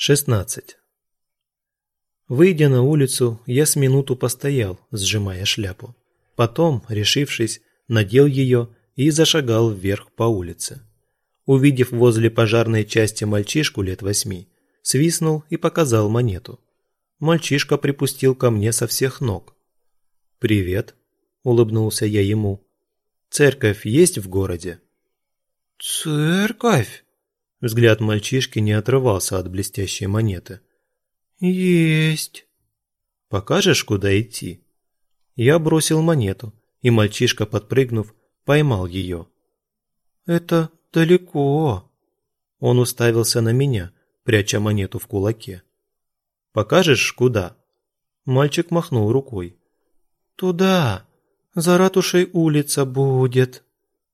16. Выйдя на улицу, я с минуту постоял, сжимая шляпу. Потом, решившись, надел ее и зашагал вверх по улице. Увидев возле пожарной части мальчишку лет восьми, свистнул и показал монету. Мальчишка припустил ко мне со всех ног. «Привет», – улыбнулся я ему. «Церковь есть в городе?» «Церковь?» Взгляд мальчишки не отрывался от блестящей монеты. «Есть». «Покажешь, куда идти?» Я бросил монету, и мальчишка, подпрыгнув, поймал ее. «Это далеко». Он уставился на меня, пряча монету в кулаке. «Покажешь, куда?» Мальчик махнул рукой. «Туда. За ратушей улица будет.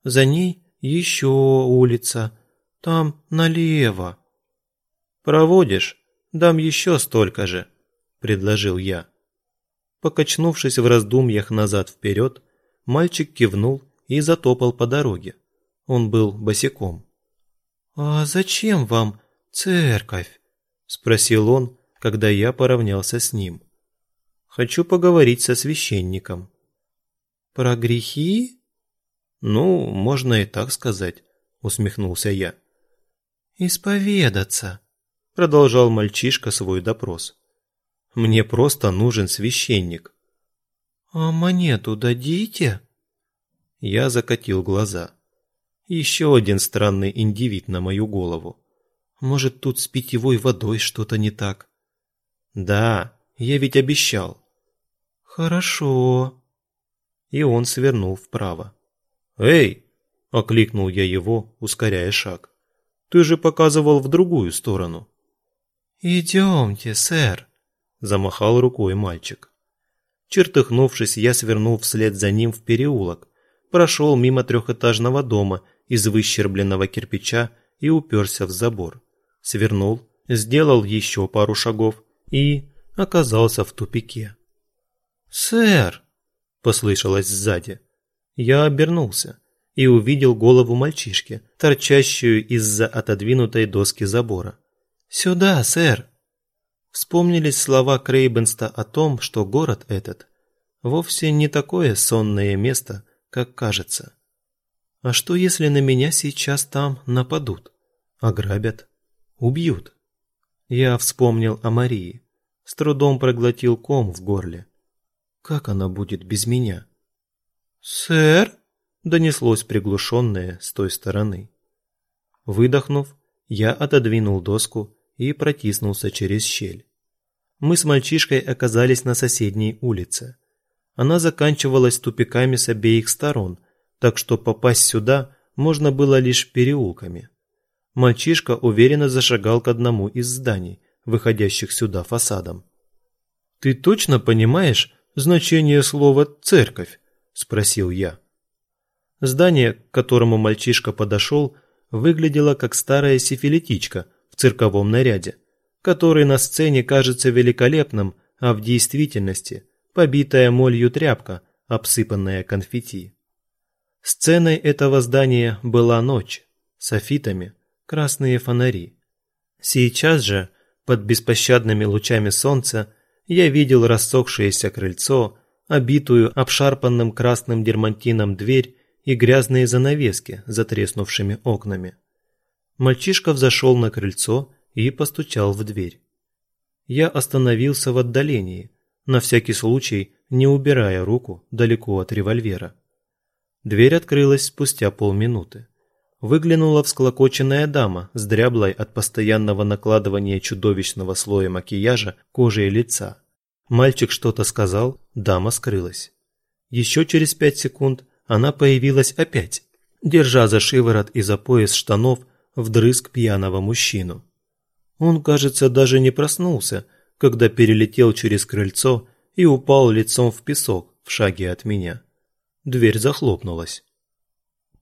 За ней еще улица. Там налево. Проводишь? Дам еще столько же, предложил я. Покачнувшись в раздумьях назад-вперед, мальчик кивнул и затопал по дороге. Он был босиком. «А зачем вам церковь?» – спросил он, когда я поравнялся с ним. «Хочу поговорить со священником». «Про грехи?» «Ну, можно и так сказать», – усмехнулся я. «Исповедаться», – продолжал мальчишка свой допрос. «Мне просто нужен священник». «А монету дадите?» Я закатил глаза. Еще один странный индивид на мою голову. Может, тут с питьевой водой что-то не так? Да, я ведь обещал. Хорошо. И он свернул вправо. «Эй!» – окликнул я его, ускоряя шаг. Ты же показывал в другую сторону. Идемте, сэр, замахал рукой мальчик. Чертыхнувшись, я свернул вслед за ним в переулок, прошел мимо трехэтажного дома из выщербленного кирпича и уперся в забор. Свернул, сделал еще пару шагов и оказался в тупике. «Сэр!» – послышалось сзади. Я обернулся и увидел голову мальчишки, торчащую из-за отодвинутой доски забора. «Сюда, сэр!» Вспомнились слова Крейбенста о том, что город этот вовсе не такое сонное место, как кажется. А что, если на меня сейчас там нападут, ограбят, убьют? Я вспомнил о Марии, с трудом проглотил ком в горле. Как она будет без меня? «Сэр?» Донеслось приглушенное с той стороны. Выдохнув, я отодвинул доску и протиснулся через щель. Мы с мальчишкой оказались на соседней улице. Она заканчивалась тупиками с обеих сторон, так что попасть сюда можно было лишь переулками. Мальчишка уверенно зашагал к одному из зданий, выходящих сюда фасадом. «Ты точно понимаешь значение слова «церковь»?» – спросил я. Здание, к которому мальчишка подошел, выглядело как старая сифилитичка в цирковом наряде, который на сцене кажется великолепным, а в действительности побитая молью тряпка, обсыпанная конфетти. Сценой этого здания была ночь, софитами, красные фонари. Сейчас же, под беспощадными лучами солнца, я видел рассохшееся крыльцо, обитую обшарпанным красным дермантином дверь и грязные занавески за треснувшими окнами. Мальчишка взошел на крыльцо и постучал в дверь. Я остановился в отдалении, на всякий случай не убирая руку далеко от револьвера. Дверь открылась спустя полминуты. Выглянула всклокоченная дама с дряблой от постоянного накладывания чудовищного слоя макияжа кожей лица. Мальчик что-то сказал, дама скрылась. Еще через пять секунд она появилась опять, держа за шиворот и за пояс штанов вдрызг пьяного мужчину. Он, кажется, даже не проснулся, когда перелетел через крыльцо и упал лицом в песок в шаге от меня. Дверь захлопнулась.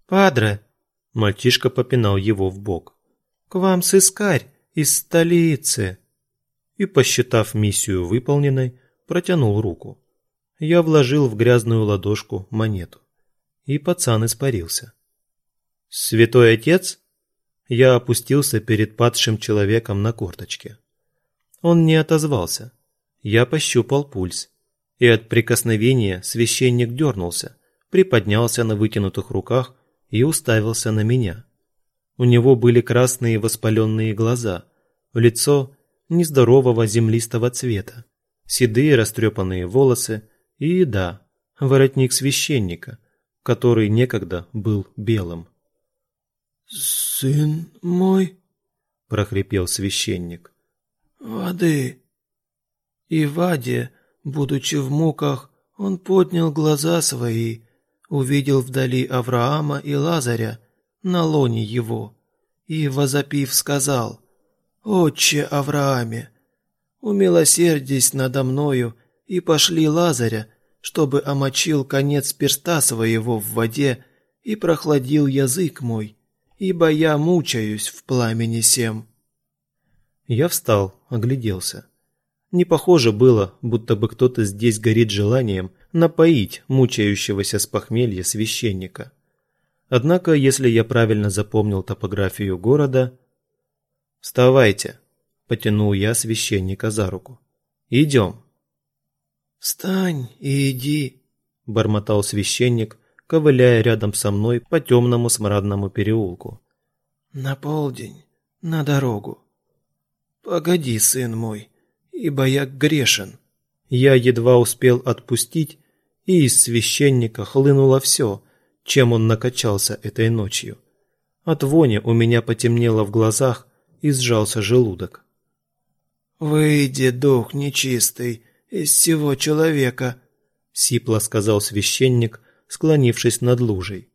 «Падре!» – мальчишка попинал его в бок. «К вам сыскарь из столицы!» И, посчитав миссию выполненной, протянул руку. Я вложил в грязную ладошку монету и пацан испарился. «Святой отец?» Я опустился перед падшим человеком на корточке. Он не отозвался. Я пощупал пульс. И от прикосновения священник дернулся, приподнялся на вытянутых руках и уставился на меня. У него были красные воспаленные глаза, лицо нездорового землистого цвета, седые растрепанные волосы и, да, воротник священника, который некогда был белым. «Сын мой», — прохрипел священник, — «воды». И Ваде, будучи в муках, он поднял глаза свои, увидел вдали Авраама и Лазаря на лоне его, и, возопив, сказал, «Отче Аврааме, умилосердись надо мною и пошли Лазаря, чтобы омочил конец перста своего в воде и прохладил язык мой, ибо я мучаюсь в пламени сем». Я встал, огляделся. Не похоже было, будто бы кто-то здесь горит желанием напоить мучающегося с похмелья священника. Однако, если я правильно запомнил топографию города... «Вставайте!» – потянул я священника за руку. «Идем!» «Встань и иди!» – бормотал священник, ковыляя рядом со мной по темному смрадному переулку. «На полдень, на дорогу. Погоди, сын мой, ибо я грешен». Я едва успел отпустить, и из священника хлынуло все, чем он накачался этой ночью. От вони у меня потемнело в глазах и сжался желудок. «Выйди, дух нечистый, из всего человека», — сипло сказал священник, склонившись над лужей.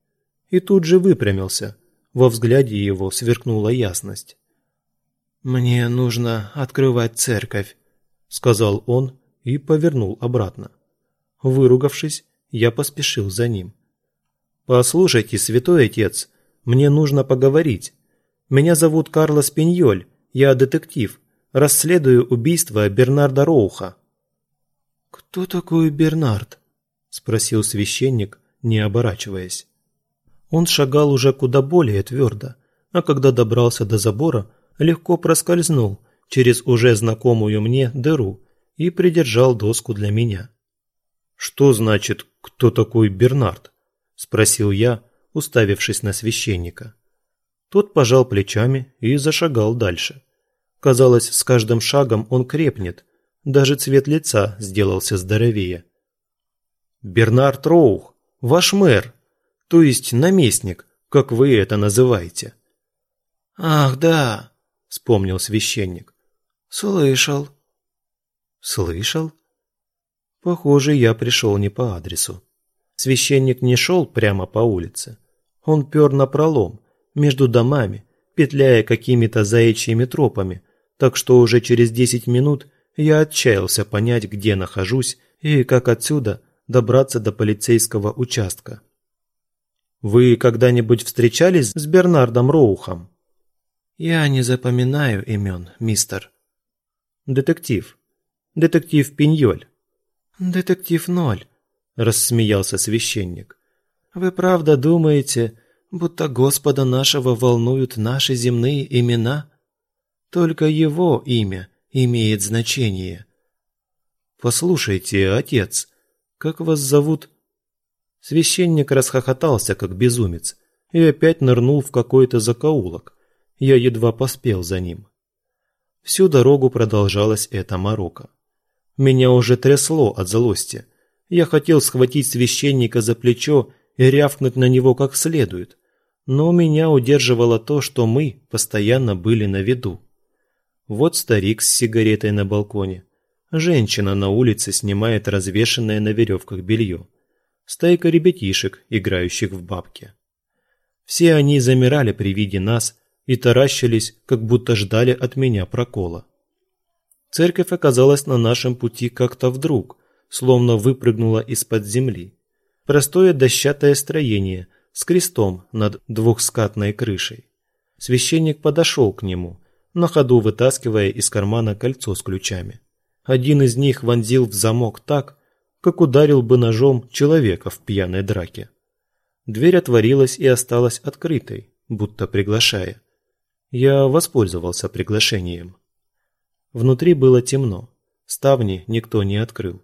И тут же выпрямился. Во взгляде его сверкнула ясность. «Мне нужно открывать церковь», — сказал он и повернул обратно. Выругавшись, я поспешил за ним. «Послушайте, святой отец, мне нужно поговорить. Меня зовут Карлос Пиньоль, я детектив, расследую убийство Бернарда Роуха». «Кто такой Бернард?» – спросил священник, не оборачиваясь. Он шагал уже куда более твердо, а когда добрался до забора, легко проскользнул через уже знакомую мне дыру и придержал доску для меня. «Что значит, кто такой Бернард?» – спросил я, уставившись на священника. Тот пожал плечами и зашагал дальше. Казалось, с каждым шагом он крепнет, даже цвет лица сделался здоровее. «Бернард Роух, ваш мэр, то есть наместник, как вы это называете». «Ах, да», – вспомнил священник. «Слышал». «Слышал?» Похоже, я пришел не по адресу. Священник не шел прямо по улице. Он пер напролом, между домами, петляя какими-то заячьими тропами, так что уже через десять минут я отчаялся понять, где нахожусь и как отсюда добраться до полицейского участка. «Вы когда-нибудь встречались с Бернардом Роухом?» «Я не запоминаю имен, мистер». «Детектив. Детектив Пиньоль». «Детектив Ноль», – рассмеялся священник. «Вы правда думаете, будто Господа нашего волнуют наши земные имена? Только Его имя имеет значение». «Послушайте, отец, как вас зовут?» Священник расхохотался, как безумец, и опять нырнул в какой-то закоулок. Я едва поспел за ним. Всю дорогу продолжалась эта морока. Меня уже трясло от злости. Я хотел схватить священника за плечо и рявкнуть на него как следует, но меня удерживало то, что мы постоянно были на виду. Вот старик с сигаретой на балконе. Женщина на улице снимает развешанное на веревках белье. Стайка ребятишек, играющих в бабки. Все они замирали при виде нас и таращились, как будто ждали от меня прокола. Церковь оказалась на нашем пути как-то вдруг, словно выпрыгнула из-под земли. Простое дощатое строение с крестом над двухскатной крышей. Священник подошел к нему, на ходу вытаскивая из кармана кольцо с ключами. Один из них вонзил в замок так, как ударил бы ножом человека в пьяной драке. Дверь отворилась и осталась открытой, будто приглашая. Я воспользовался приглашением. Внутри было темно. Ставни никто не открыл.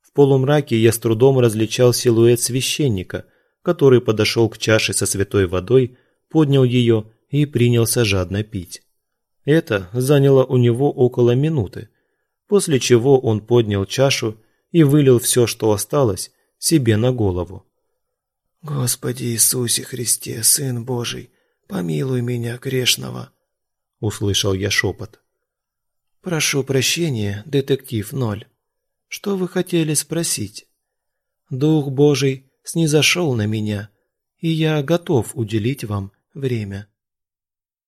В полумраке я с трудом различал силуэт священника, который подошел к чаше со святой водой, поднял ее и принялся жадно пить. Это заняло у него около минуты, после чего он поднял чашу и вылил все, что осталось, себе на голову. «Господи Иисусе Христе, Сын Божий, помилуй меня, грешного!» – услышал я шепот. «Прошу прощения, детектив Ноль. Что вы хотели спросить? Дух Божий снизошел на меня, и я готов уделить вам время».